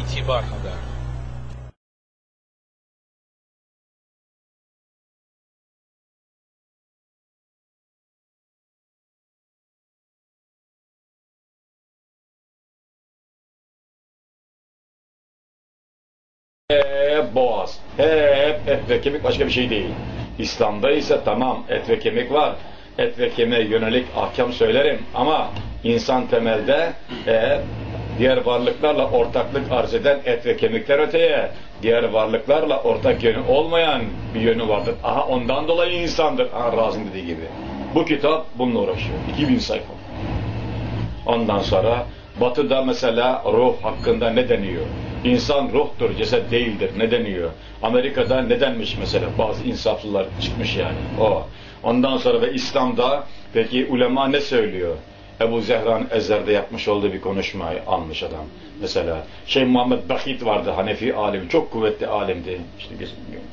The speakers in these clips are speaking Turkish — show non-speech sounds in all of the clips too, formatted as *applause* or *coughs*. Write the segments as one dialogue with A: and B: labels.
A: itibar haber.
B: Hep boğaz, hep et ve kemik başka bir şey değil. İslam'da ise tamam et ve kemik var. Et ve kemiğe yönelik ahkam söylerim ama insan temelde e, diğer varlıklarla ortaklık arz eden et ve kemikler öteye, diğer varlıklarla ortak yönü olmayan bir yönü vardır. Aha ondan dolayı insandır. Aha Razin dediği gibi. Bu kitap bununla uğraşıyor. 2000 sayfa. Ondan sonra Batı'da mesela ruh hakkında ne deniyor? İnsan ruhtur, ceset değildir. Ne deniyor? Amerika'da ne denmiş mesela? Bazı insaflılar çıkmış yani. O. Ondan sonra ve İslam'da peki ulema ne söylüyor? Ebu Zehran Ezer'de yapmış olduğu bir konuşmayı almış adam. Mesela Şeyh Muhammed Bahit vardı Hanefi alim, çok kuvvetli alimdi. İşte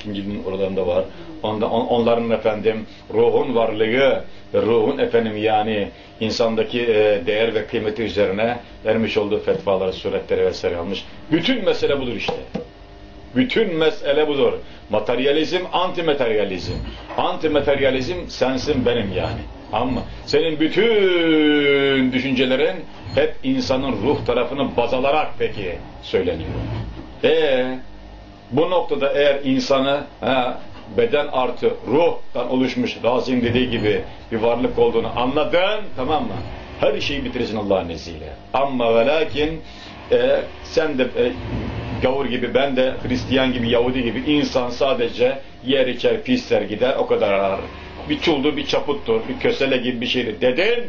B: ikincinin oralarında var. Onda, on, onların efendim ruhun varlığı ve ruhun efendim yani insandaki e, değer ve kıymeti üzerine vermiş olduğu fetvaları, suretleri vesaire almış. Bütün mesele budur işte. Bütün mesele budur. Materyalizm, antimateryalizm. Antimateryalizm sensin benim yani. Ama senin bütün düşüncelerin hep insanın ruh tarafını baz alarak peki söyleniyor. E bu noktada eğer insanı ha, beden artı ruhtan oluşmuş Razim dediği gibi bir varlık olduğunu anladın tamam mı? Her şeyi bitirirsin Allah'ın izniyle. Ama ve lakin e, sen de e, gavur gibi ben de Hristiyan gibi Yahudi gibi insan sadece yer içer pisler gider o kadar arar. Bir çuldu bir çaputtur bir kösele gibi bir şeydi dedin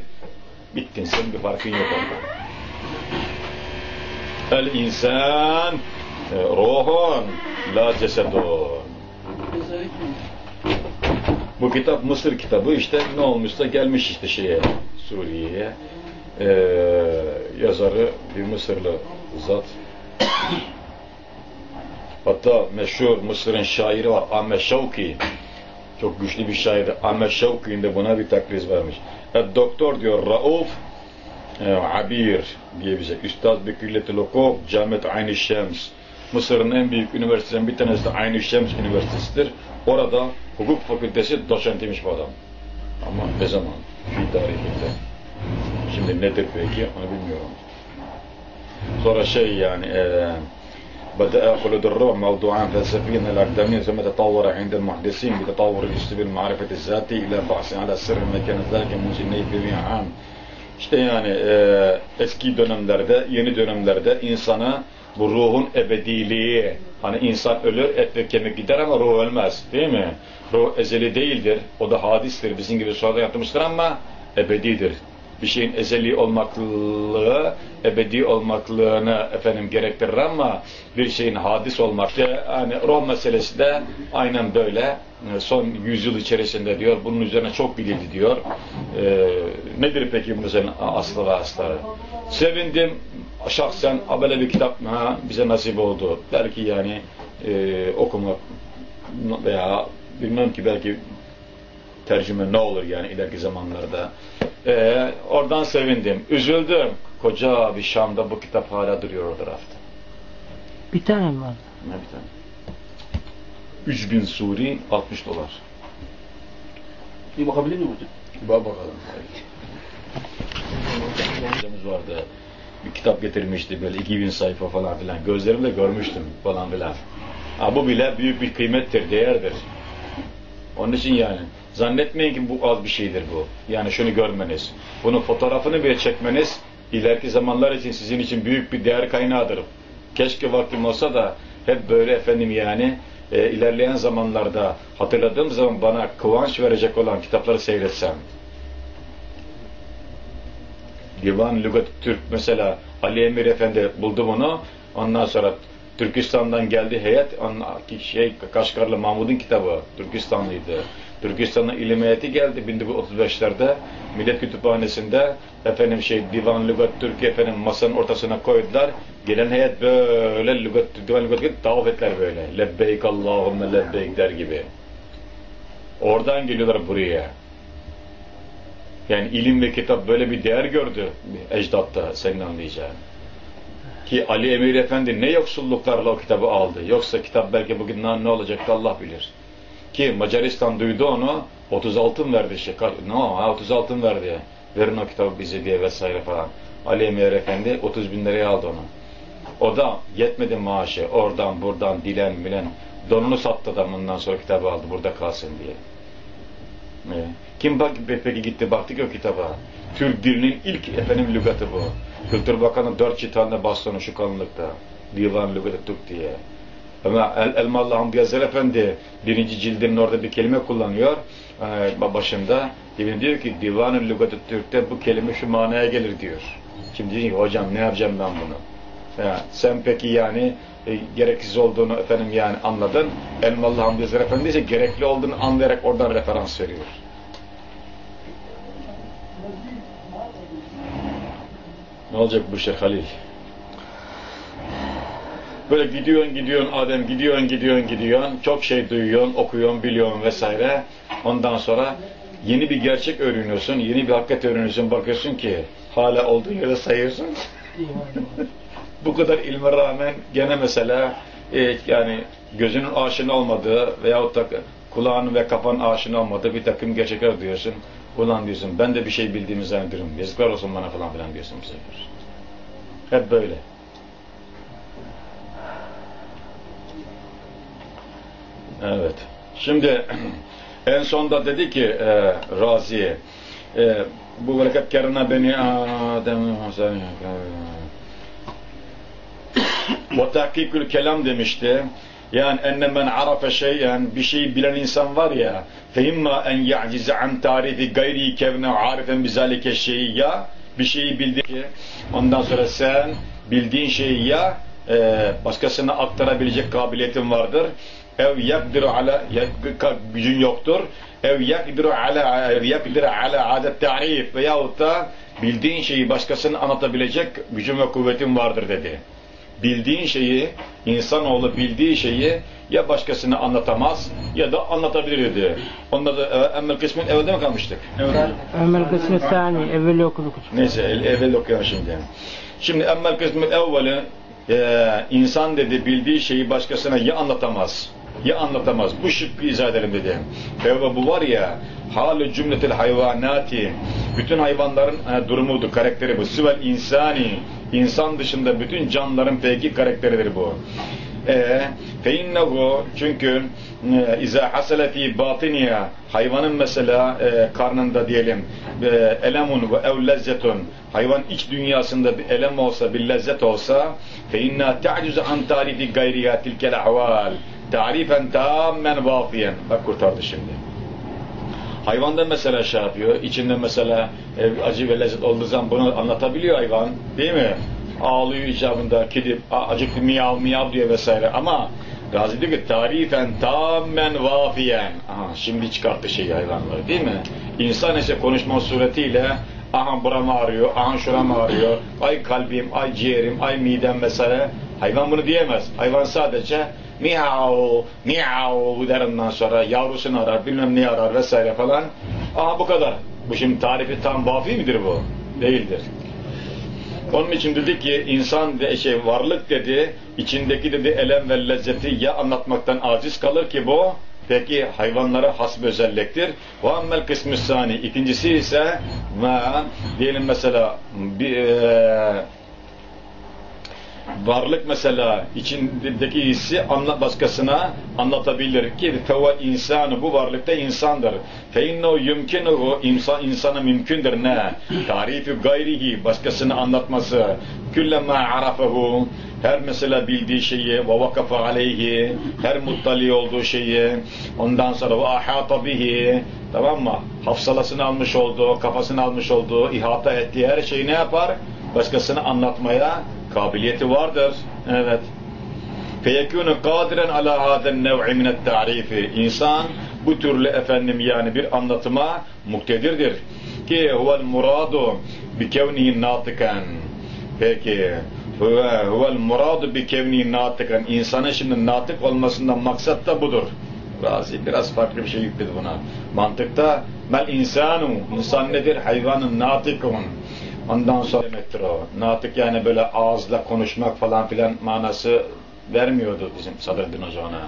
B: bittin senin bir farkın yok orada. El insan e, ruhun la cesedun. Bu kitap Mısır kitabı işte ne olmuşsa gelmiş işte şeye Suriye'ye. Ee, yazarı bir Mısırlı zat. Hatta meşhur Mısır'ın şairi var Ahmet Şevki. Çok güçlü bir şair. Ahmet Şevki'nin de buna bir takriz vermiş. E, doktor diyor Rauf e, Abir diye bize. Üstad Bekirletil Hukuk Camet Aynı Şems. Mısır'ın en büyük üniversitesinden bir tanesi de Aynı Şems Üniversitesi'dir. Orada hukuk fakültesi doçentiymiş bu adam. Ama ne zaman? Fi tarihinde. Şimdi nedir peki? Onu bilmiyorum. Sonra şey yani e, بدأ خلود الروح موضوعا فلسفيا الأقدمين ثم تطور عند المحدثين بتطور الجسد بالمعرفة الذاتي إلى بحث على سر مكان ذلك منزلين في عام İşte yani e, eski dönemlerde, yeni dönemlerde insana bu ruhun ebediliği, hani insan ölür, et ve kemik gider ama ruh ölmez, değil mi? Ruh ezeli değildir, o da hadistir, bizim gibi sonra yapmıştır ama ebedidir. bir şeyin ezeli olmaklığı, ebedi olmaklığını efendim gerektirir ama bir şeyin hadis olmak, işte, ruh meselesi de aynen böyle son yüzyıl içerisinde diyor, bunun üzerine çok bilildi diyor. Ee, nedir peki bu meselenin aslı ve asları? Sevindim, şahsen böyle bir kitap ha, bize nasip oldu. Belki yani e, okumak veya bilmem ki belki tercüme ne olur yani ileriki zamanlarda. Ee, oradan sevindim. Üzüldüm. Koca bir Şam'da bu kitap hala duruyor o tarafta.
C: Bir tane mi var?
B: Ne bir tane? 3000 Suri 60 dolar.
D: Bir bakabilir miyim hocam?
B: Bak bakalım. Hocamız vardı. Bir kitap getirmişti böyle 2000 sayfa falan filan. Gözlerimle görmüştüm falan filan. Ha, bu bile büyük bir kıymettir, değerdir. Onun için yani zannetmeyin ki bu az bir şeydir bu. Yani şunu görmeniz. Bunun fotoğrafını bile çekmeniz ileriki zamanlar için sizin için büyük bir değer kaynağıdır. Keşke vaktim olsa da hep böyle efendim yani e, ilerleyen zamanlarda hatırladığım zaman bana kıvanç verecek olan kitapları seyretsem. Divan Lügat Türk mesela Ali Emir Efendi buldu bunu. Ondan sonra Türkistan'dan geldi heyet, şey Kaşgarlı Mahmud'un kitabı, Türkistanlıydı. Türkistan'ın ilim heyeti geldi 1935'lerde Millet Kütüphanesi'nde efendim şey Divan Lügat Türkiye efendim masanın ortasına koydular. Gelen heyet böyle lügat, divan lügat gibi tavaf ettiler böyle. Lebbeyk Allahümme lebbeyk der gibi. Oradan geliyorlar buraya. Yani ilim ve kitap böyle bir değer gördü ecdatta senin anlayacağın. Ki Ali Emir Efendi ne yoksulluklarla o kitabı aldı. Yoksa kitap belki bugün ne olacaktı Allah bilir. Ki Macaristan duydu onu 30 altın verdi işte. Ne o? Ha, 30 altın verdi. Verin o kitabı bize diye vesaire falan. Ali Emir Efendi 30 bin liraya aldı onu. O da yetmedi maaşı. Oradan buradan dilen bilen donunu sattı da bundan sonra kitabı aldı burada kalsın diye. Kim bak peki gitti baktı ki o kitaba. Türk dilinin ilk efendim lügatı bu. Kültür Bakanı dört çitalına bastonu şu kalınlıkta. Divan lügatı Türk diye. Ama El Elmalı Hamdi Yazır Efendi birinci cildinin orada bir kelime kullanıyor. Ee, başında diyor ki Divan-ı Lügatı Türk'te bu kelime şu manaya gelir diyor. Şimdi diyor ki hocam ne yapacağım ben bunu? Ya, sen peki yani e, gereksiz olduğunu efendim yani anladın. Elmalı Hamdi Yazır Efendi ise gerekli olduğunu anlayarak oradan referans veriyor. Ne olacak bu şey Halil? Böyle gidiyorsun gidiyorsun Adem gidiyorsun gidiyorsun gidiyorsun çok şey duyuyorsun okuyorsun biliyorsun vesaire. Ondan sonra yeni bir gerçek öğreniyorsun yeni bir hakikat öğreniyorsun bakıyorsun ki hala olduğun yerde sayıyorsun. *laughs* Bu kadar ilme rağmen gene mesela e, yani gözünün aşina olmadığı veyahut da kulağının ve kafanın aşina olmadığı bir takım gerçekler duyuyorsun ulan diyorsun ben de bir şey bildiğimi zannediyorum yazıklar olsun bana falan filan diyorsun bu sefer hep böyle Evet. Şimdi *clears throat* en sonda dedi ki e, Razi e, bu bereket kerine beni Adem ve *coughs* tahkikül kelam demişti. Yani enne men arafe şeyen bir şeyi bilen insan var ya fe imma en ya'cize an tarifi gayri kevne arifen bizalike şeyi ya bir şeyi bildi ki ondan sonra sen bildiğin şeyi ya e, başkasına aktarabilecek kabiliyetin vardır ev yakdiru ala gücün yoktur ev yakdiru ala yakdiru ala adet ta'rif veyahut da bildiğin şeyi başkasına anlatabilecek gücün ve kuvvetin vardır dedi. Bildiğin şeyi, insanoğlu bildiği şeyi ya başkasına anlatamaz ya da anlatabilir dedi. Onda da emmel kısmın evde mi kalmıştık?
C: Ömer kısmı sani evveli okuduk.
B: Neyse el, evvel okuyalım şimdi. Şimdi emmel kısmın evveli e, insan dedi bildiği şeyi başkasına ya anlatamaz ya anlatamaz. Bu şıkkı izah edelim dedi. Ve bu var ya halı cümletil hayvanati bütün hayvanların e, durumudur, karakteri bu. Süvel insani insan dışında bütün canlıların peki karakteridir bu. E, feinnehu çünkü e, izâ hasele fî batiniya hayvanın mesela e, karnında diyelim e, elemun ve ev lezzetun hayvan iç dünyasında bir elem olsa bir lezzet olsa feinna ta'cuzu an tarifi gayriya tilkel ahval tarifen tamamen vafiyen bak kurtardı şimdi Hayvanda mesela şey yapıyor, içinde mesela e, acı ve lezzet olduğu zaman bunu anlatabiliyor hayvan, değil mi? Ağlıyor icabında, kedi acıktı miyav miyav diyor vesaire ama Gazi diyor ki tarifen tamamen vafiyen. Aha, şimdi çıkarttı şeyi hayvanları değil mi? İnsan ise konuşma suretiyle aha buram ağrıyor, aha şuram ağrıyor, ay kalbim, ay ciğerim, ay midem vesaire. Hayvan bunu diyemez. Hayvan sadece miyav, miyav der ondan sonra yavrusunu arar, bilmem ne arar vesaire falan. Aha bu kadar. Bu şimdi tarifi tam vafi midir bu? Değildir. Onun için dedi ki insan de şey varlık dedi, içindeki dedi elem ve lezzeti ya anlatmaktan aciz kalır ki bu peki hayvanlara has bir özelliktir. Ve ammel kısmı sani. İkincisi ise ma diyelim mesela bir e, varlık mesela içindeki hissi anla, başkasına anlatabilir ki fevel insanı bu varlıkta insandır. Fe innehu yumkinuhu insan insana mümkündür ne? Tarifi gayrihi başkasını anlatması. Küllema arafehu her mesela bildiği şeyi ve vakafa aleyhi her muttali olduğu şeyi ondan sonra ve ahata bihi tamam mı? Hafsalasını almış olduğu, kafasını almış olduğu, ihata ettiği her şeyi ne yapar? Başkasını anlatmaya kabiliyeti vardır. Evet. Feyekûnü kadiren ala hâden nev'i minet ta'rifi. İnsan bu türlü efendim yani bir anlatıma muktedirdir. Ki huvel muradu bi kevnihi natikan. Peki huve huvel muradu bi kevnihi natikan. İnsanın şimdi natık olmasından maksat da budur. Razi biraz farklı bir şey yükledi buna. Mantıkta mel insanu insan nedir? Hayvanın natikun Ondan sonra demektir o. Natık yani böyle ağızla konuşmak falan filan manası vermiyordu bizim Sadreddin Hoca ona.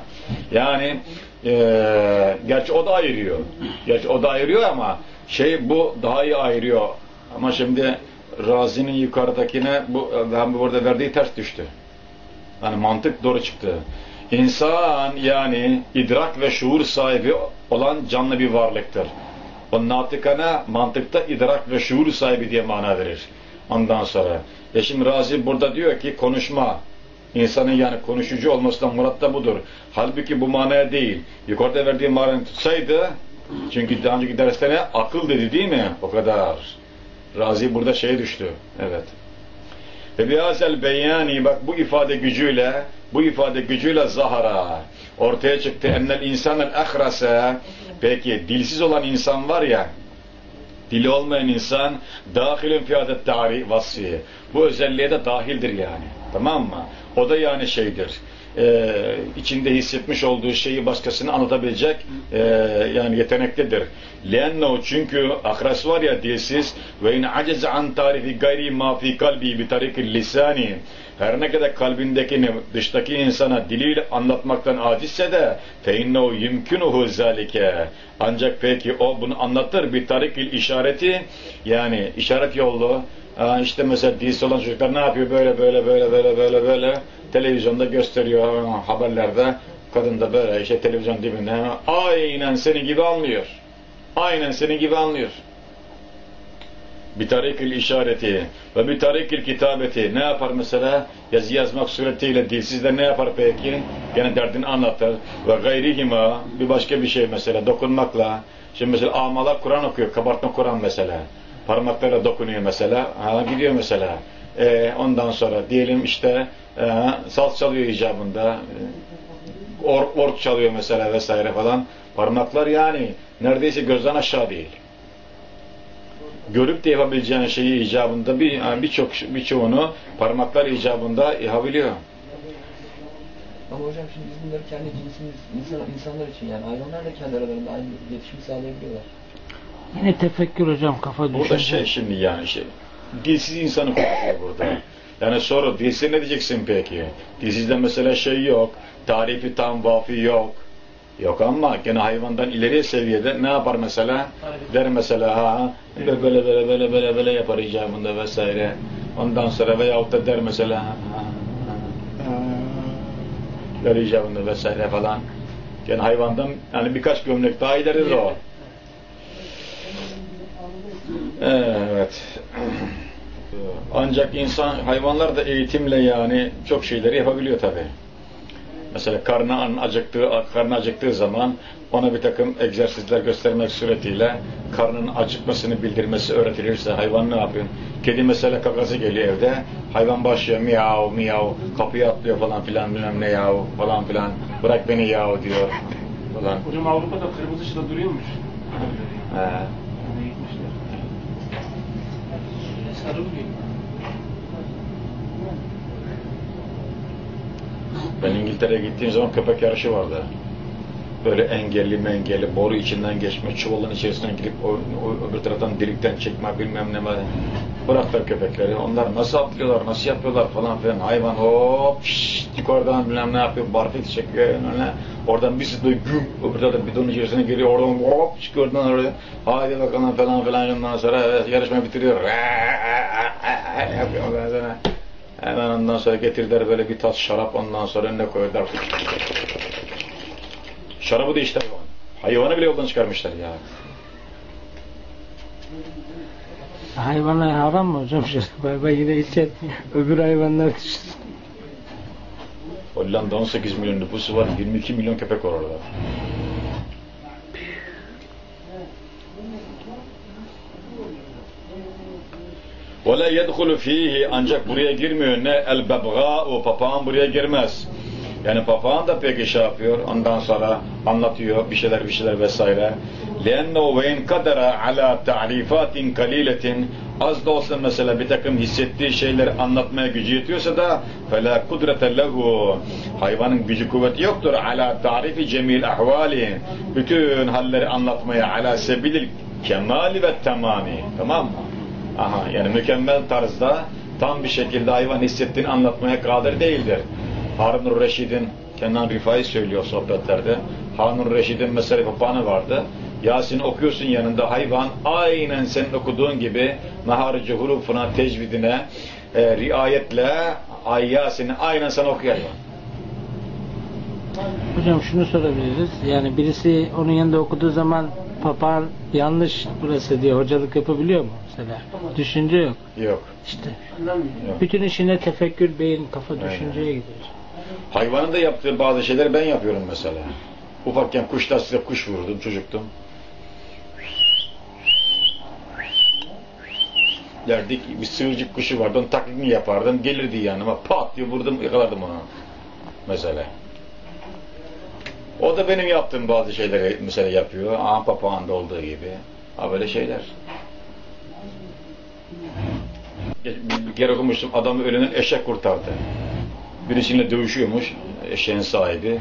B: Yani eee gerçi o da ayırıyor. Gerçi o da ayırıyor ama şey bu daha iyi ayırıyor. Ama şimdi Razi'nin yukarıdakine bu ben burada verdiği ters düştü. Yani mantık doğru çıktı. İnsan yani idrak ve şuur sahibi olan canlı bir varlıktır. O natıkana mantıkta idrak ve şuur sahibi diye mana verir. Ondan sonra. E şimdi Razi burada diyor ki konuşma. İnsanın yani konuşucu olmasından murat da budur. Halbuki bu manaya değil. Yukarıda verdiği manayı tutsaydı çünkü daha önceki derste ne? Akıl dedi değil mi? O kadar. Razi burada şeye düştü. Evet. Ve bihazel beyani bak bu ifade gücüyle bu ifade gücüyle zahara ortaya çıktı ennel insanın ahrase peki dilsiz olan insan var ya dili olmayan insan dahilin fiyadet tari vasfi bu özelliğe de dahildir yani tamam mı? O da yani şeydir e, içinde hissetmiş olduğu şeyi başkasına anlatabilecek e, yani yeteneklidir. Lenno çünkü ahras var ya dilsiz ve in aceze an tarifi gayri ma kalbi bi tarikil lisani her ne kadar kalbindekini dıştaki insana diliyle anlatmaktan acizse de innehu yumkinuhu zalike ancak peki o bunu anlatır bir tarikil işareti yani işaret yollu Aa, işte mesela dilsiz olan çocuklar ne yapıyor? Böyle böyle böyle böyle böyle böyle. Televizyonda gösteriyor haberlerde kadın da böyle işte televizyon dibinde aynen senin gibi anlıyor. Aynen senin gibi anlıyor bir tarikil işareti ve bir tarikil kitabeti ne yapar mesela? Yazı yazmak suretiyle dilsizler ne yapar peki? Gene derdini anlatır. Ve gayrihima bir başka bir şey mesela dokunmakla. Şimdi mesela amalar Kur'an okuyor kabartma Kur'an mesela. Parmaklarla dokunuyor mesela ha, gidiyor mesela. E, ondan sonra diyelim işte e, saz çalıyor icabında e, ork, ork çalıyor mesela vesaire falan. Parmaklar yani neredeyse gözden aşağı değil görüp de yapabileceğin şeyi icabında bir birçok birçoğunu parmaklar icabında yapabiliyor.
A: Ama hocam şimdi biz bunları kendi cinsimiz, insan, insanlar için yani hayvanlar da kendi aralarında aynı iletişimi sağlayabiliyorlar.
C: Yine tefekkür hocam kafa
B: Burada
C: düşünce.
B: şey şimdi yani şey dilsiz insanı konuşuyor burada. Yani soru dilsiz ne diyeceksin peki? Dilsizde mesela şey yok. Tarifi tam vafi yok. Yok ama gene hayvandan ileri seviyede ne yapar mesela? Der mesela ha böyle böyle böyle böyle böyle, böyle yapar icabında vesaire. Ondan sonra veyahut da der mesela ha, ha, der icabında vesaire falan. Gene hayvandan yani birkaç gömlek daha ileridir o. Evet. Ancak insan, hayvanlar da eğitimle yani çok şeyleri yapabiliyor tabi. Mesela karnı acıktığı, karnı acıktığı zaman ona bir takım egzersizler göstermek suretiyle karnının acıkmasını bildirmesi öğretilirse hayvan ne yapıyor? Kedi mesela kakası geliyor evde, hayvan başlıyor miyav miyav, kapıya atlıyor falan filan bilmem ne yav falan filan, bırak beni yav diyor falan.
D: Hocam Avrupa'da kırmızı ışıkta duruyormuş.
B: He.
D: Oraya gitmişler. Sarı mı geliyor?
B: Ben İngiltere'ye gittiğim zaman köpek yarışı vardı. Böyle engelli mengelli, boru içinden geçme, çuvalın içerisinden girip o, o, öbür taraftan delikten çekme bilmem ne var. Bıraktılar köpekleri. Onlar nasıl atlıyorlar, nasıl yapıyorlar falan filan. Hayvan hop şşt, yukarıdan bilmem ne yapıyor, barfik çekiyor. Öyle. Oradan bir sıkı güm, öbür taraftan bidonun içerisine giriyor. Oradan hop çıkıyor oradan oraya. Haydi bakalım falan filan. Ondan sonra evet, yarışma bitiriyor. Yapıyor ondan sonra. Hemen ondan sonra getirdiler böyle bir tas şarap ondan sonra önüne koydular. Şarabı da hayvan. Hayvanı bile yoldan çıkarmışlar ya.
C: Hayvanlar haram mı hocam? *laughs* Ben yine içer. Öbür hayvanlar düşünsün.
B: Hollanda 18 milyon nüfusu var. 22 milyon köpek var orada. وَلَا يَدْخُلُ ف۪يهِ Ancak buraya girmiyor. Ne? El-bebga o papağan buraya girmez. Yani papağan da peki şey yapıyor. Ondan sonra anlatıyor bir şeyler bir şeyler vesaire. لِأَنَّهُ وَاِنْ قَدَرَ عَلَى تَعْرِفَاتٍ قَلِيلَةٍ Az da olsa mesela bir takım hissettiği şeyleri anlatmaya gücü yetiyorsa da فَلَا قُدْرَةَ لَهُ Hayvanın gücü kuvveti yoktur. عَلَى تَعْرِفِ cemil ahvali Bütün halleri anlatmaya عَلَى sebilil kemali ve tamami. Tamam mı? Aha yani mükemmel tarzda tam bir şekilde hayvan hissettiğini anlatmaya kadir değildir. Harun Reşid'in Kenan Rifai söylüyor sohbetlerde. Harun Reşid'in mesela papağanı vardı. Yasin okuyorsun yanında hayvan aynen senin okuduğun gibi naharıcı hurufuna, tecvidine e, riayetle ay Yasin'i aynen sana okuyor hayvan.
C: Hocam şunu sorabiliriz. Yani birisi onun yanında okuduğu zaman papağan yanlış burası diye hocalık yapabiliyor mu mesela? Düşünce yok.
B: Yok.
C: İşte
B: yok.
C: bütün işine tefekkür, beyin, kafa
B: Aynen.
C: düşünceye gidiyor.
B: Hayvanın da yaptığı bazı şeyleri ben yapıyorum mesela. Ufakken kuşlar size kuş vurdum, çocuktum. Derdik bir sığırcık kuşu vardı, onun taklidini yapardım, gelirdi yanıma, pat diye vurdum, yakalardım onu. Mesela. O da benim yaptığım bazı şeyleri mesela yapıyor, aha papağanda olduğu gibi. Ha böyle şeyler. Kere okumuştum, adamı ölenen eşek kurtardı birisiyle dövüşüyormuş eşeğin sahibi.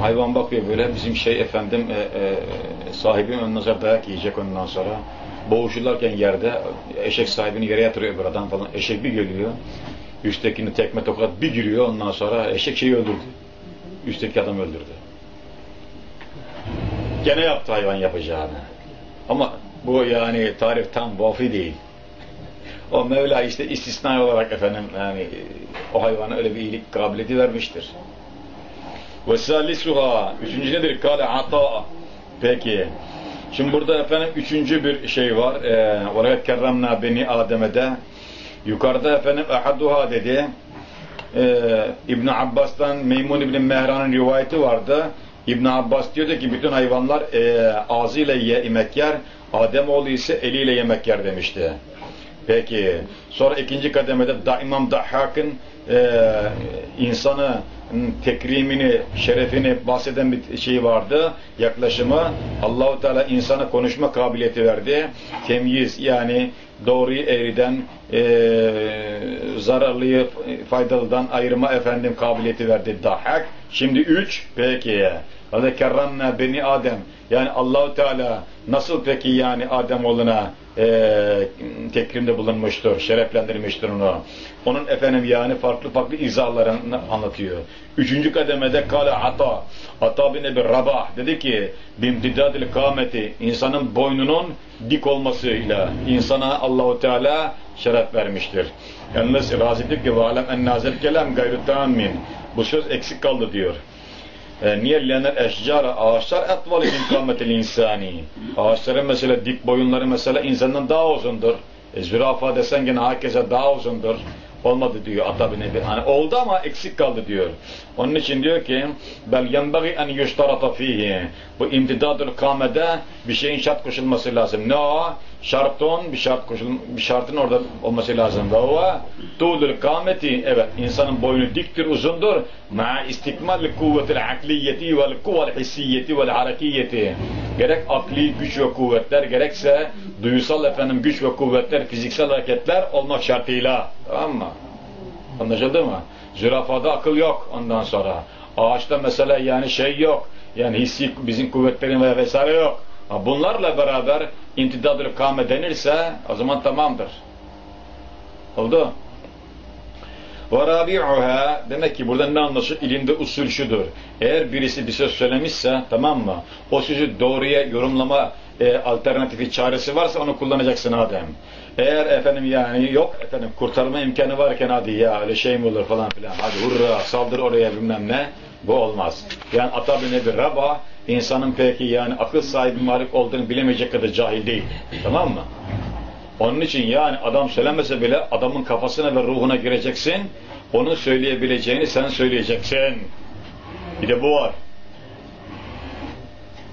B: Hayvan bakıyor böyle bizim şey efendim e, e, sahibim ondan sonra dayak yiyecek ondan sonra. Boğuşurlarken yerde eşek sahibini yere yatırıyor bir adam falan. Eşek bir geliyor. Üsttekini tekme tokat bir giriyor ondan sonra eşek şeyi öldürdü. Üstteki adam öldürdü. Gene yaptı hayvan yapacağını. Ama bu yani tarif tam vafi değil. O Mevla işte istisnai olarak efendim yani o hayvana öyle bir iyilik kabiliyeti vermiştir. Ve salisuha üçüncü nedir? Kale ata. Peki. Şimdi burada efendim üçüncü bir şey var. Ee, Olarak kerramna beni Adem'e yukarıda efendim ahaduha dedi. Ee, İbn Abbas'tan Meymun İbn Mehran'ın rivayeti vardı. İbn Abbas diyordu ki bütün hayvanlar e, ağzıyla ye, yemek yer. Ademoğlu ise eliyle yemek yer demişti. Peki. Sonra ikinci kademede da İmam Dahhak'ın e, insanı tekrimini, şerefini bahseden bir şey vardı. Yaklaşımı Allahu Teala insana konuşma kabiliyeti verdi. Temyiz yani doğruyu eğriden e, zararlıyı faydalıdan ayırma efendim kabiliyeti verdi Dahhak. Şimdi üç peki. Hadi kerranna beni Adem. Yani Allahu Teala nasıl peki yani Adem oğluna e, tekrimde bulunmuştur, şereflendirmiştir onu. Onun efendim yani farklı farklı izahlarını anlatıyor. Üçüncü kademede kale ata. Ata bin Ebi Rabah dedi ki bimtidadil kâmeti insanın boynunun dik olmasıyla insana Allahu Teala şeref vermiştir. Yalnız diyor ki valem en nazel kelam gayrı tamin. Bu söz eksik kaldı diyor. E, niye? Lenel eşcara ağaçlar etvali min kâmetil insani. Ağaçların mesela dik boyunları mesela insandan daha uzundur. E, zürafa desen gene herkese daha uzundur. Olmadı diyor Ata bin Ebi. Hani oldu ama eksik kaldı diyor. Onun için diyor ki bel yenbagi en yuştarata fihi. Bu imtidadül kâmede bir şeyin şart koşulması lazım. Ne o? Şartın bir şart bir şartın orada olması lazım. Ve o tuğlul kâmeti evet insanın boynu diktir uzundur. Ma istikmal kuvvetil akliyeti vel kuvel hissiyeti vel harekiyeti. Gerek akli güç ve kuvvetler gerekse duysal efendim güç ve kuvvetler fiziksel hareketler olmak şartıyla. Tamam mı? Anlaşıldı mı? Zürafada akıl yok ondan sonra. Ağaçta mesela yani şey yok. Yani hissi bizim kuvvetlerin ve vesaire yok. Ha bunlarla beraber intidadül kâme denirse o zaman tamamdır. Oldu? Ve rabi'uha demek ki burada ne anlaşılır? İlimde usul şudur. Eğer birisi bir söz söylemişse tamam mı? O sözü doğruya yorumlama e, alternatifi çaresi varsa onu kullanacaksın Adem. Eğer efendim yani yok efendim kurtarma imkanı varken hadi ya öyle şey mi olur falan filan. Hadi hurra saldır oraya bilmem ne. Bu olmaz. Yani ata bin Ebi Rabah insanın peki yani akıl sahibi malik olduğunu bilemeyecek kadar cahil değil. Tamam mı? Onun için yani adam söylemese bile adamın kafasına ve ruhuna gireceksin. Onun söyleyebileceğini sen söyleyeceksin. Bir de bu var.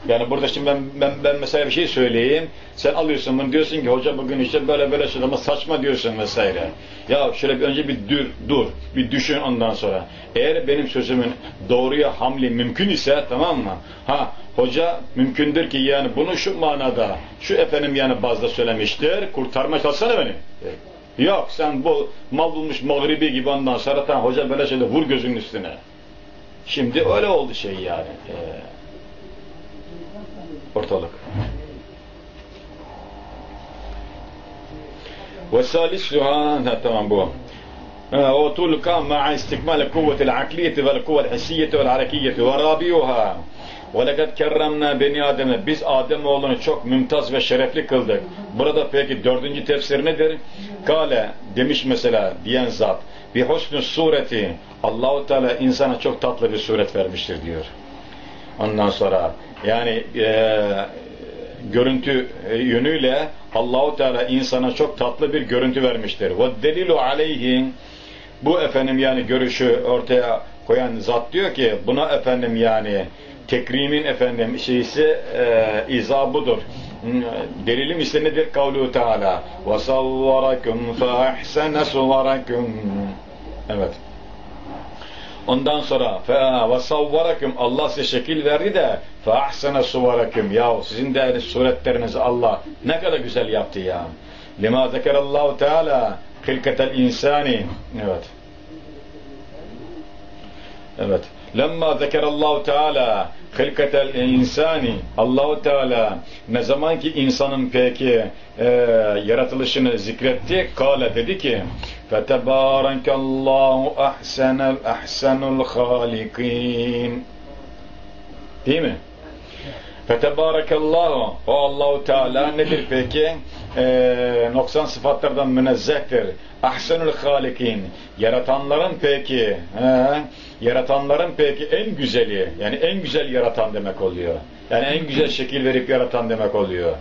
B: Yani burada şimdi ben, ben, ben mesela bir şey söyleyeyim. Sen alıyorsun bunu diyorsun ki hoca bugün işte böyle böyle söyledi ama saçma diyorsun vesaire. Ya şöyle bir önce bir dur, dur. Bir düşün ondan sonra. Eğer benim sözümün doğruya hamli mümkün ise tamam mı? Ha hoca mümkündür ki yani bunu şu manada şu efendim yani bazda söylemiştir. Kurtarma çalışsana beni. Yok sen bu mal bulmuş mağribi gibi ondan sonra hoca böyle şöyle vur gözünün üstüne. Şimdi öyle oldu şey yani. Ee, ortalık. وثالثها ha, tamam bu وطول القام مع استكمال القوة العقلية والقوة الحسية والحركية ورابعها وَلَقَدْ كَرَّمْنَا beni Adem'e Biz Adem oğlunu çok mümtaz ve şerefli kıldık. Burada peki dördüncü tefsir nedir? Kale demiş mesela diyen zat bir husnü sureti Allahu Teala insana çok tatlı bir suret vermiştir diyor. Ondan sonra yani e, görüntü e, yönüyle Allahu Teala insana çok tatlı bir görüntü vermiştir. Ve delilu aleyhi bu efendim yani görüşü ortaya koyan zat diyor ki buna efendim yani tekrimin efendim şeysi e, izah budur. Delilim ise nedir? Kavlu Teala fe ahsene suvarakum Evet. Ondan sonra ve savvarakum Allah size şekil verdi de fe ahsene suvarakum ya sizin de suretlerinizi Allah ne kadar güzel yaptı ya. Lima zekerallahu Teala hilketel insani. Evet. Evet. Lemma zekerallahu Teala hilketel insani Allahu Teala ne zaman ki insanın peki e, yaratılışını zikretti kale dedi ki fetebarekallahu ahsenel ahsenul halikin değil mi? Fetebarekallahu o Allahu Teala nedir peki? Ee, noksan sıfatlardan münezzehtir. Ahsenül halikin yaratanların peki he, yaratanların peki en güzeli yani en güzel yaratan demek oluyor. Yani en güzel şekil verip yaratan demek oluyor.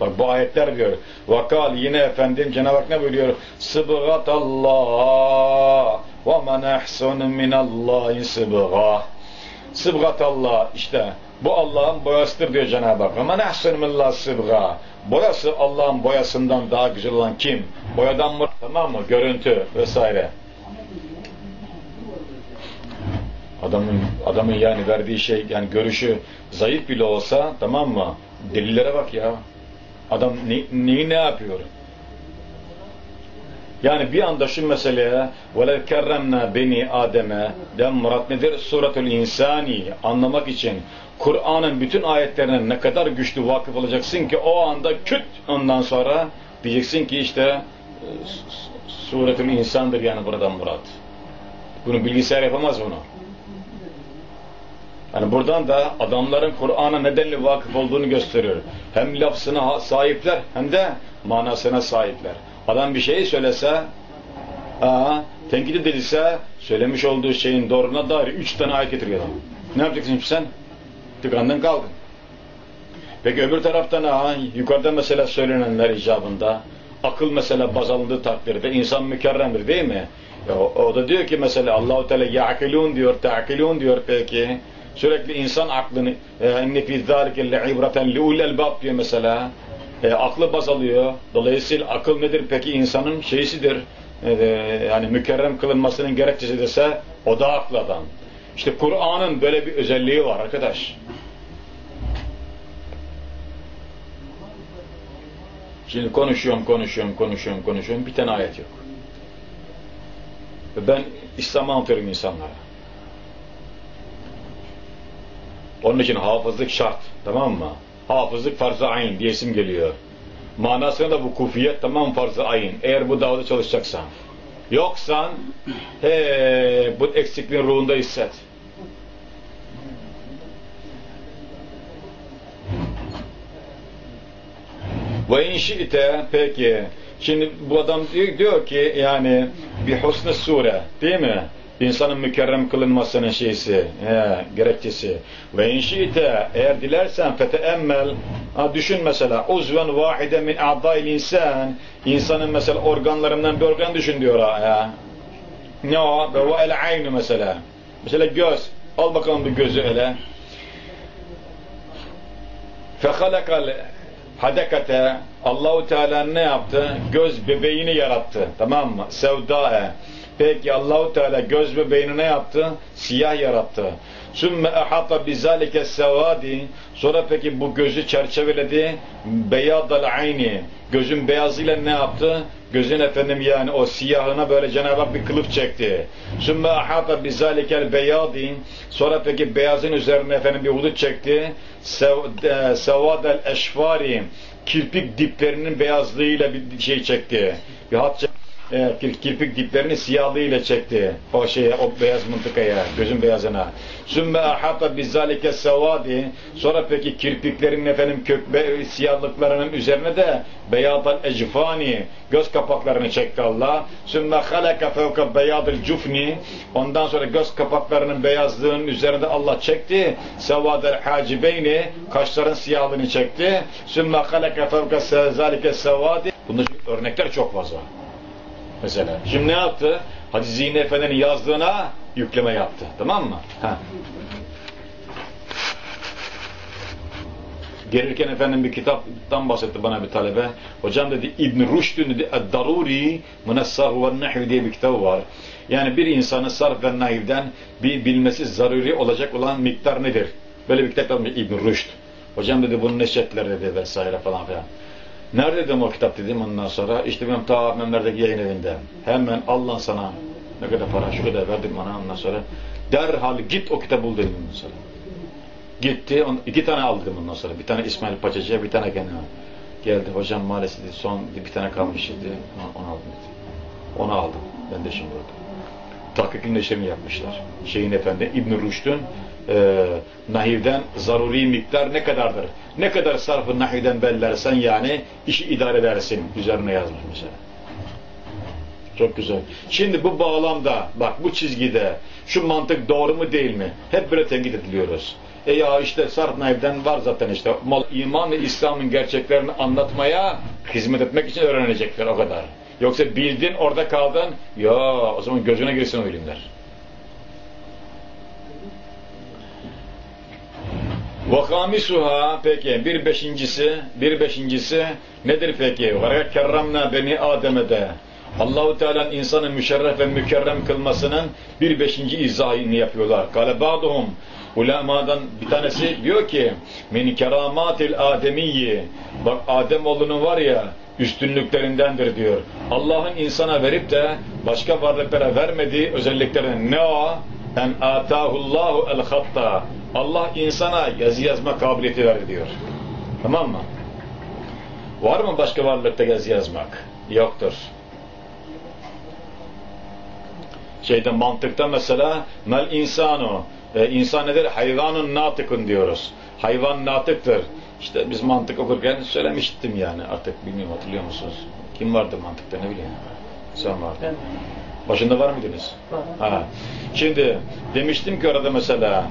B: Bak bu ayetler diyor. Vakal yine efendim Cenab-ı Hak ne buyuruyor? Sıbgat Allah ve men ehsunu minallahi sıbga. Sıbgat Allah işte bu Allah'ın boyasıdır diyor Cenab-ı Hak. Ve men ehsunu minallahi sıbga. Boyası Allah'ın boyasından daha güzel olan kim? Boyadan mı? Tamam mı? Görüntü vesaire. Adamın adamın yani verdiği şey yani görüşü zayıf bile olsa tamam mı? Delillere bak ya. Adam ne, neyi ne yapıyor? Yani bir anda şu meseleye وَلَوْ كَرَّمْنَا beni Adem'e den murat nedir? Suratul insani anlamak için Kur'an'ın bütün ayetlerine ne kadar güçlü vakıf olacaksın ki o anda küt ondan sonra diyeceksin ki işte suretül insandır yani buradan murat. Bunu bilgisayar yapamaz bunu. Yani buradan da adamların Kur'an'a nedenli vakıf olduğunu gösteriyor. Hem lafzına sahipler hem de manasına sahipler. Adam bir şeyi söylese, aa, tenkit edilse, söylemiş olduğu şeyin doğruna dair üç tane ayet getiriyor adam. Ne yapacaksın şimdi sen? Tıkandın kaldın. Peki öbür taraftan aa, yukarıda mesela söylenenler icabında, akıl mesela baz alındığı takdirde insan mükerremdir değil mi? Ya, o, da diyor ki mesela Allahu Teala ya'kilun diyor, ta'kilun diyor peki. Sürekli insan aklını inne fi zalike le'ibreten li'ul elbab diyor mesela. E, aklı baz alıyor. Dolayısıyla akıl nedir peki insanın şeysidir. E, yani mükerrem kılınmasının gerekçesi dese o da aklı. İşte Kur'an'ın böyle bir özelliği var arkadaş. Şimdi konuşuyorum, konuşuyorum, konuşuyorum, konuşuyorum. Bir tane ayet yok. Ben İslam'ı anlatıyorum insanlara. Onun için hafızlık şart. Tamam mı? Hafızlık farz-ı ayn diye isim geliyor. Manasında da bu kufiyet tamam farz-ı ayn. Eğer bu davada çalışacaksan. Yoksan he, bu eksikliğin ruhunda hisset. Ve inşi'te peki şimdi bu adam diyor, ki yani bir husn sure değil mi? İnsanın mükerrem kılınmasının şeysi, he, gerekçesi. Ve inşi'te eğer dilersen feteemmel ha, düşün mesela uzven vahide min a'dail insan insanın mesela organlarından bir organ düşün diyor ha. Ne o? Ve ve el aynu mesela. Mesela göz. Al bakalım bir gözü ele. Fehalakal hadekate Allahu Teala ne yaptı? Göz bebeğini yarattı. Tamam mı? Sevdae. Peki Allahu Teala göz bebeğini ne yaptı? Siyah yarattı. Sümme ehata bizalike sevadi. Sonra peki bu gözü çerçeveledi. Beyadal ayni. Gözün beyazıyla ne yaptı? Gözün efendim yani o siyahına böyle Cenab-ı Hak bir kılıf çekti. Sümme ehata bizalikel beyadi. Sonra peki beyazın üzerine efendim bir hudut çekti. Sevadel eşfari. kirpik diplerinin beyazlığıyla bir şey çekti. Bir hat çekti. E, kir- kirpik diplerini siyahlığıyla çekti. O şeye, o beyaz mıntıkaya, gözün beyazına. Sümme ahata bizzalike sevadi. Sonra peki kirpiklerin efendim kök be, siyahlıklarının üzerine de beyadal ecfani göz kapaklarını çekti Allah. Sümme halaka fevka beyadil cufni. Ondan sonra göz kapaklarının beyazlığının üzerinde Allah çekti. Sevadel hacibeyni kaşların siyahlığını çekti. Sümme halaka fevka zalike sevadi. Bunun örnekler çok fazla. Mesela. Şimdi ne yaptı? Hacı Zihni Efendi'nin yazdığına yükleme yaptı. Tamam mı? Ha. Gelirken efendim bir kitaptan bahsetti bana bir talebe. Hocam dedi İbn Rüşd'ün dedi Ed-Daruri Münessah ve Nahv diye bir kitabı var. Yani bir insanın sarf ve nahivden bir bilmesi zaruri olacak olan miktar nedir? Böyle bir kitap yapmış İbn Rüşd. Hocam dedi bunun neşetler dedi vesaire falan filan. Nerede dedim o kitap dedim ondan sonra. işte benim ta memlerdeki yayın evinde. Hemen Allah sana ne kadar para şu kadar verdim bana ondan sonra. Derhal git o kitabı bul dedim mesela. Gitti. On, iki tane aldım ondan sonra. Bir tane İsmail Paçacı'ya bir tane kendime. Geldi hocam maalesef dedi, son bir tane kalmış dedi. Onu, aldım dedi. Onu aldım. Ben de şimdi orada. Tahkikin neşrini yapmışlar. Şeyin efendi İbn Rüşd'ün e, nahivden zaruri miktar ne kadardır? Ne kadar sarfı nahivden bellersen yani işi idare edersin. Üzerine yazmış mesela. Çok güzel. Şimdi bu bağlamda bak bu çizgide şu mantık doğru mu değil mi? Hep böyle tenkit ediliyoruz. E ya işte sarf naibden var zaten işte. İman ve İslam'ın gerçeklerini anlatmaya hizmet etmek için öğrenecekler o kadar. Yoksa bildin orada kaldın ya o zaman gözüne girsin o ilimler. Vakamisuha peki bir beşincisi bir beşincisi nedir peki? Kerramna beni Adem'e de Allahu Teala'nın insanı müşerref ve mükerrem kılmasının bir beşinci izahını yapıyorlar. Kale ba'duhum ulemadan bir tanesi diyor ki min keramatil ademiyyi bak Adem oğlunun var ya üstünlüklerindendir diyor. Allah'ın insana verip de başka varlıklara vermediği özelliklerden ne o? En atahullahu el hatta. Allah insana yazı yazma kabiliyeti verdi diyor. Tamam mı? Var mı başka varlıkta yazı yazmak? Yoktur. Şeyde mantıkta mesela mel insanu e, insan nedir? Hayvanun natıkın diyoruz. Hayvan natıktır. İşte biz mantık okurken söylemiştim yani artık bilmiyorum hatırlıyor musunuz? Kim vardı mantıkta ne bileyim. Sen vardın. Başında var mıydınız? Ha. Şimdi demiştim ki orada mesela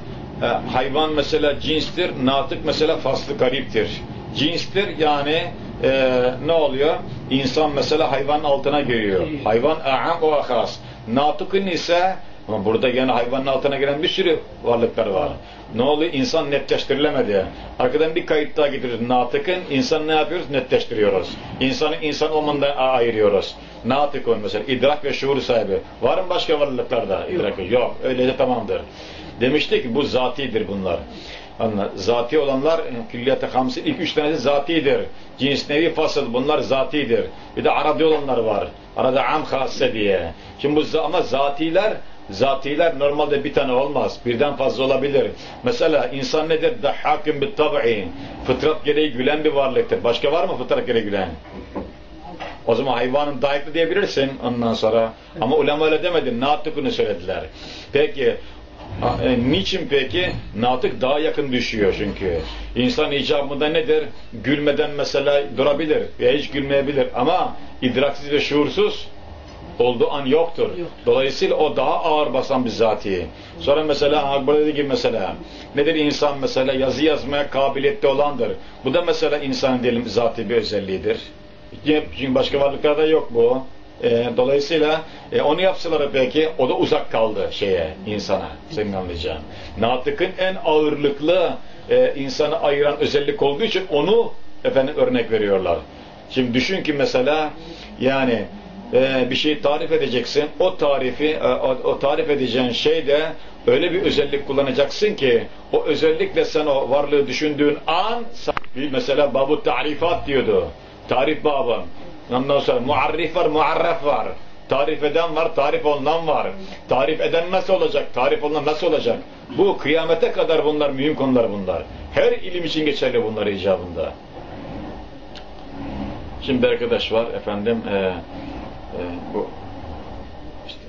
B: hayvan mesela cinstir, natık mesela faslı gariptir. Cinstir yani e, ne oluyor? İnsan mesela hayvan altına giriyor. Hayvan a'am o ahas. Natıkın ise ama burada yine hayvanın altına giren bir sürü varlıklar var. Ne oluyor? İnsan netleştirilemedi. Arkadan bir kayıt daha getiriyoruz. Natıkın insan ne yapıyoruz? Netleştiriyoruz. İnsanı insan olmandan ayırıyoruz. Natıkun mesela idrak ve şuur sahibi. Var mı başka varlıklarda idrak? Yok. Öylece tamamdır. Demiştik bu zatidir bunlar. Anla, zati olanlar külliyat-ı ilk üç tanesi zatidir. Cins nevi fasıl bunlar zatidir. Bir de arada olanlar var. Arada am hasse diye. Şimdi bu ama zatiler Zatiler normalde bir tane olmaz. Birden fazla olabilir. Mesela insan nedir? Dahhakim bit tab'i. Fıtrat gereği gülen bir varlıktır. Başka var mı fıtrat gereği gülen? O zaman hayvanın dayaklı diyebilirsin ondan sonra. Ama ulema öyle demedi. Natıkını söylediler. Peki e, niçin peki? Natık daha yakın düşüyor çünkü. İnsan icabında nedir? Gülmeden mesela durabilir veya hiç gülmeyebilir ama idraksiz ve şuursuz olduğu an yoktur. Dolayısıyla o daha ağır basan bir zati. Sonra mesela burada dediği gibi mesela nedir insan mesela yazı yazmaya kabiliyetli olandır. Bu da mesela insanın diyelim zati bir özelliğidir. Çünkü başka varlıklarda yok bu. E, dolayısıyla e, onu yapsalar peki o da uzak kaldı şeye insana senin anlayacağın. Natıkın en ağırlıklı e, insanı ayıran özellik olduğu için onu efendim örnek veriyorlar. Şimdi düşün ki mesela yani e, bir şeyi tarif edeceksin. O tarifi e, o, o tarif edeceğin şeyde öyle bir özellik kullanacaksın ki o özellikle sen o varlığı düşündüğün an bir mesela babu tarifat diyordu. Tarif babı. Ondan sonra muarrif var, muarraf var. Tarif eden var, tarif olunan var. Tarif eden nasıl olacak? Tarif olunan nasıl olacak? Bu kıyamete kadar bunlar mühim konular bunlar. Her ilim için geçerli bunlar icabında. Şimdi bir arkadaş var efendim e, e, bu işte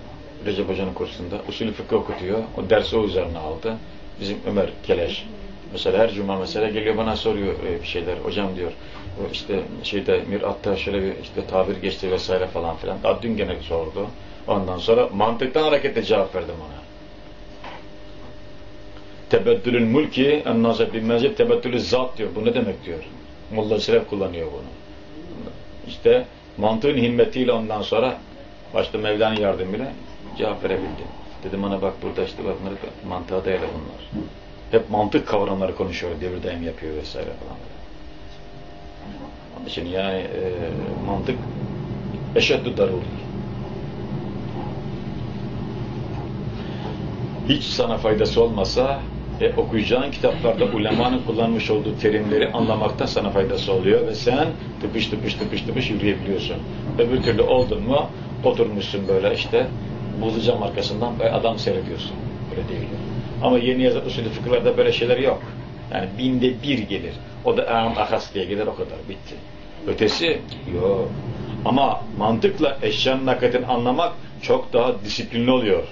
B: Recep Hoca'nın kursunda usulü fıkıh okutuyor. O dersi o üzerine aldı. Bizim Ömer Keleş. Mesela her cuma mesela geliyor bana soruyor e, bir şeyler. Hocam diyor o işte şeyde Mirat'ta şöyle bir işte tabir geçti vesaire falan filan. Daha dün gene sordu. Ondan sonra mantıktan hareketle cevap verdim ona. Tebeddülün mülki ennâse bilmezce tebeddülü zat diyor. Bu ne demek diyor. Molla Şeref kullanıyor bunu. İşte mantığın himmetiyle ondan sonra başta Mevla'nın yardımıyla cevap verebildi. Dedim bana bak burada işte bak bunları mantığa dayalı bunlar. Hep mantık kavramları konuşuyor, devir daim yapıyor vesaire falan. Onun için yani e, mantık eşeddü daruri. Hiç sana faydası olmasa e, okuyacağın kitaplarda ulemanın kullanmış olduğu terimleri anlamakta sana faydası oluyor ve sen tıpış tıpış tıpış tıpış yürüyebiliyorsun. Öbür türlü oldun mu oturmuşsun böyle işte bozacağım arkasından ve adam seyrediyorsun. Öyle değil. Ama yeni yazı usulü fıkıhlarda böyle şeyler yok. Yani binde bir gelir. O da am akas diye gelir o kadar. Bitti. Ötesi yok. Ama mantıkla eşyanın hakikatini anlamak çok daha disiplinli oluyor.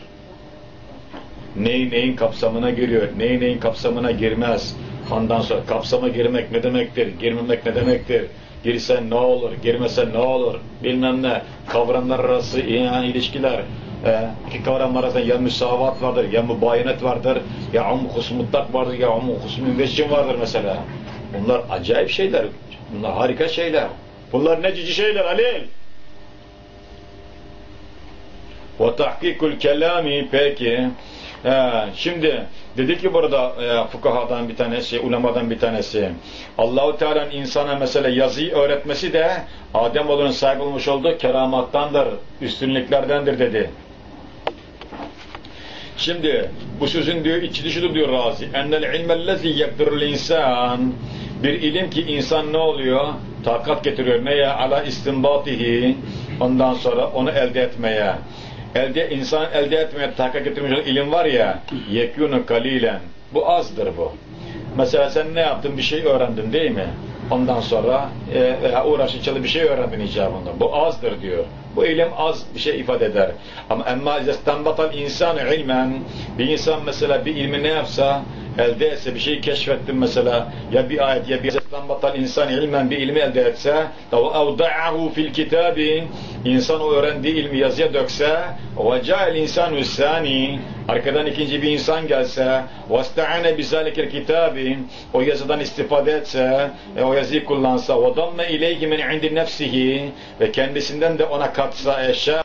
B: Neyin neyin kapsamına giriyor, neyin neyin kapsamına girmez. Ondan sonra kapsama girmek ne demektir, girmemek ne demektir, girsen ne olur, girmesen ne olur, bilmem ne, kavramlar arası yani ilişkiler, e, iki kavram arasında ya müsavat vardır, ya mübayenet vardır, ya um husmutlak vardır, ya um husmü veccin vardır mesela. Bunlar acayip şeyler, bunlar harika şeyler. Bunlar ne cici şeyler Halil? Ve tahkikul kelami peki. He, şimdi dedi ki burada e, fukahadan bir tanesi, ulemadan bir tanesi. Allahu Teala'nın insana mesela yazıyı öğretmesi de Adem oğlunun sahip olmuş olduğu keramattandır, üstünlüklerdendir dedi. Şimdi bu sözün diyor içi dışı diyor Razi. Ennel ilmellezi yekdirul insan bir ilim ki insan ne oluyor? Takat getiriyor. Neye? Ala istinbatihi. Ondan sonra onu elde etmeye elde insan elde etmeye takat getirmiş olan ilim var ya yekûnu kalilen bu azdır bu. Mesela sen ne yaptın? Bir şey öğrendin değil mi? Ondan sonra e, veya uğraşıncalı bir şey öğrendin icabında. Bu azdır diyor. Bu ilim az bir şey ifade eder. Ama emma izestanbatal insan ilmen bir insan mesela bir ilmi ne yapsa elde etse bir şeyi keşfettin mesela ya bir ayet ya bir izestanbatal insan ilmen bir ilmi elde etse evda'ahu fil kitabi insan o öğrendiği ilmi yazıya dökse ve ca'el insanu sani arkadan ikinci bir insan gelse vesta'ane bizalikel kitabi o yazıdan istifade etse e, o yazıyı kullansa ve damme ileyhi min indi nefsihi ve kendisinden de ona katsa eşya